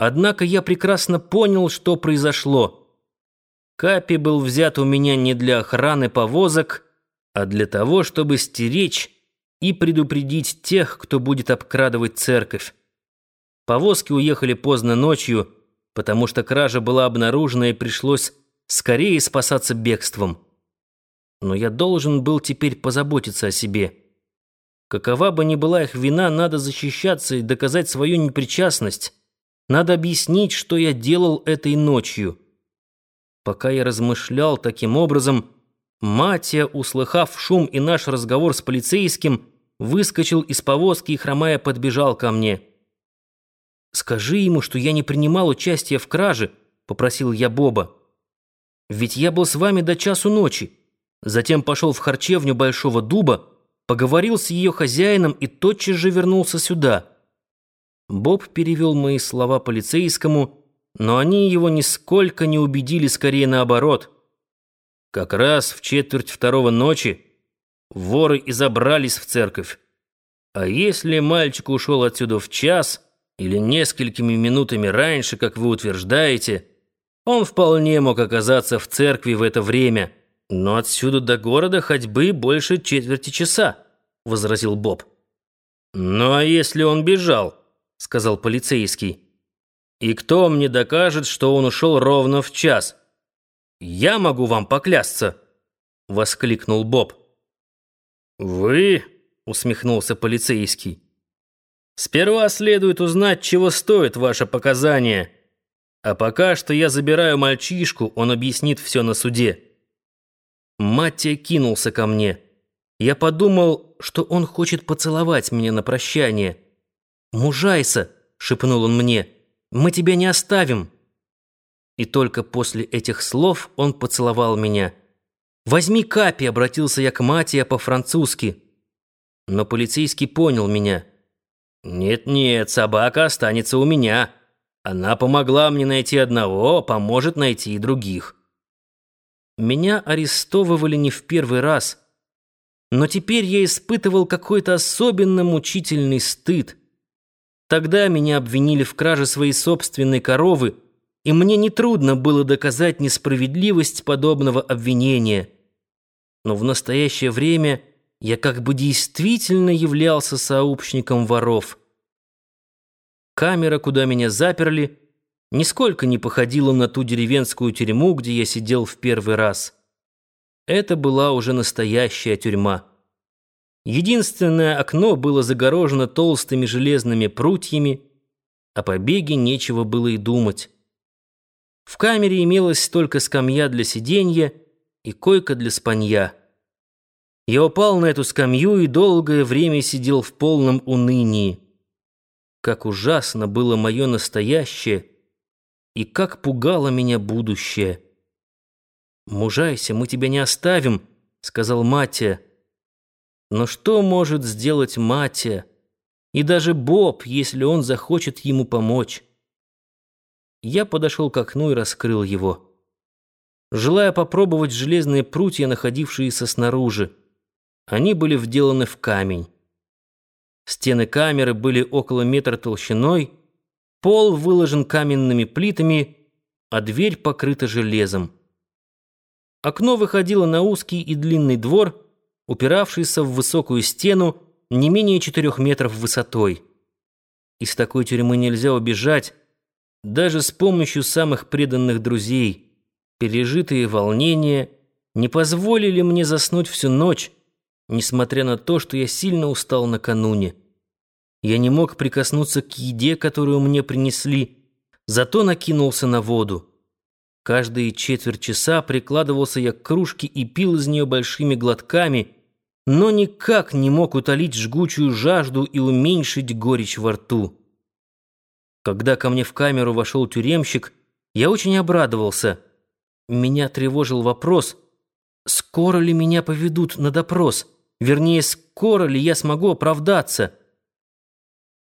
Однако я прекрасно понял, что произошло. Капи был взят у меня не для охраны повозок, а для того, чтобы стеречь и предупредить тех, кто будет обкрадывать церковь. Повозки уехали поздно ночью, потому что кража была обнаружена и пришлось скорее спасаться бегством. Но я должен был теперь позаботиться о себе. Какова бы ни была их вина, надо защищаться и доказать свою непричастность. Надо объяснить, что я делал этой ночью. Пока я размышлял таким образом, Матья, услыхав шум и наш разговор с полицейским, выскочил из повозки и, хромая, подбежал ко мне. «Скажи ему, что я не принимал участия в краже», — попросил я Боба. «Ведь я был с вами до часу ночи. Затем пошел в харчевню Большого Дуба, поговорил с ее хозяином и тотчас же вернулся сюда». Боб перевел мои слова полицейскому, но они его нисколько не убедили, скорее наоборот. Как раз в четверть второго ночи воры и забрались в церковь. А если мальчик ушел отсюда в час или несколькими минутами раньше, как вы утверждаете, он вполне мог оказаться в церкви в это время, но отсюда до города ходьбы больше четверти часа, — возразил Боб. «Ну а если он бежал?» — сказал полицейский. «И кто мне докажет, что он ушел ровно в час?» «Я могу вам поклясться!» — воскликнул Боб. «Вы?» — усмехнулся полицейский. «Сперва следует узнать, чего стоит ваше показание. А пока что я забираю мальчишку, он объяснит все на суде». Маттия кинулся ко мне. Я подумал, что он хочет поцеловать меня на прощание. «Мужайся!» — шепнул он мне. «Мы тебя не оставим!» И только после этих слов он поцеловал меня. «Возьми капи!» — обратился я к Матия по-французски. Но полицейский понял меня. «Нет-нет, собака останется у меня. Она помогла мне найти одного, поможет найти и других». Меня арестовывали не в первый раз. Но теперь я испытывал какой-то особенно мучительный стыд. Тогда меня обвинили в краже своей собственной коровы, и мне нетрудно было доказать несправедливость подобного обвинения. Но в настоящее время я как бы действительно являлся сообщником воров. Камера, куда меня заперли, нисколько не походила на ту деревенскую тюрьму, где я сидел в первый раз. Это была уже настоящая тюрьма. Единственное окно было загорожено толстыми железными прутьями, о побеге нечего было и думать. В камере имелась только скамья для сиденья и койка для спанья. Я упал на эту скамью и долгое время сидел в полном унынии. Как ужасно было мое настоящее и как пугало меня будущее. «Мужайся, мы тебя не оставим», — сказал Матия. Но что может сделать Матя и даже Боб, если он захочет ему помочь? Я подошел к окну и раскрыл его. Желая попробовать железные прутья, находившиеся снаружи. Они были вделаны в камень. Стены камеры были около метра толщиной, пол выложен каменными плитами, а дверь покрыта железом. Окно выходило на узкий и длинный двор, упиравшийся в высокую стену не менее четырех метров высотой. Из такой тюрьмы нельзя убежать, даже с помощью самых преданных друзей. Пережитые волнения не позволили мне заснуть всю ночь, несмотря на то, что я сильно устал накануне. Я не мог прикоснуться к еде, которую мне принесли, зато накинулся на воду. Каждые четверть часа прикладывался я к кружке и пил из нее большими глотками — но никак не мог утолить жгучую жажду и уменьшить горечь во рту. Когда ко мне в камеру вошел тюремщик, я очень обрадовался. Меня тревожил вопрос, скоро ли меня поведут на допрос, вернее, скоро ли я смогу оправдаться.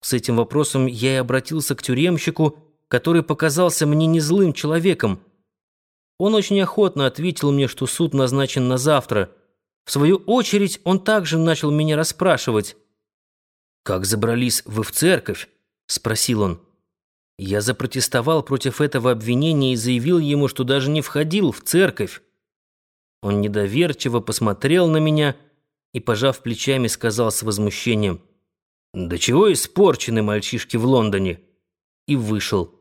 С этим вопросом я и обратился к тюремщику, который показался мне не злым человеком. Он очень охотно ответил мне, что суд назначен на завтра — в свою очередь он также начал меня расспрашивать. «Как забрались вы в церковь?» — спросил он. Я запротестовал против этого обвинения и заявил ему, что даже не входил в церковь. Он недоверчиво посмотрел на меня и, пожав плечами, сказал с возмущением, «Да чего испорчены мальчишки в Лондоне?» и вышел.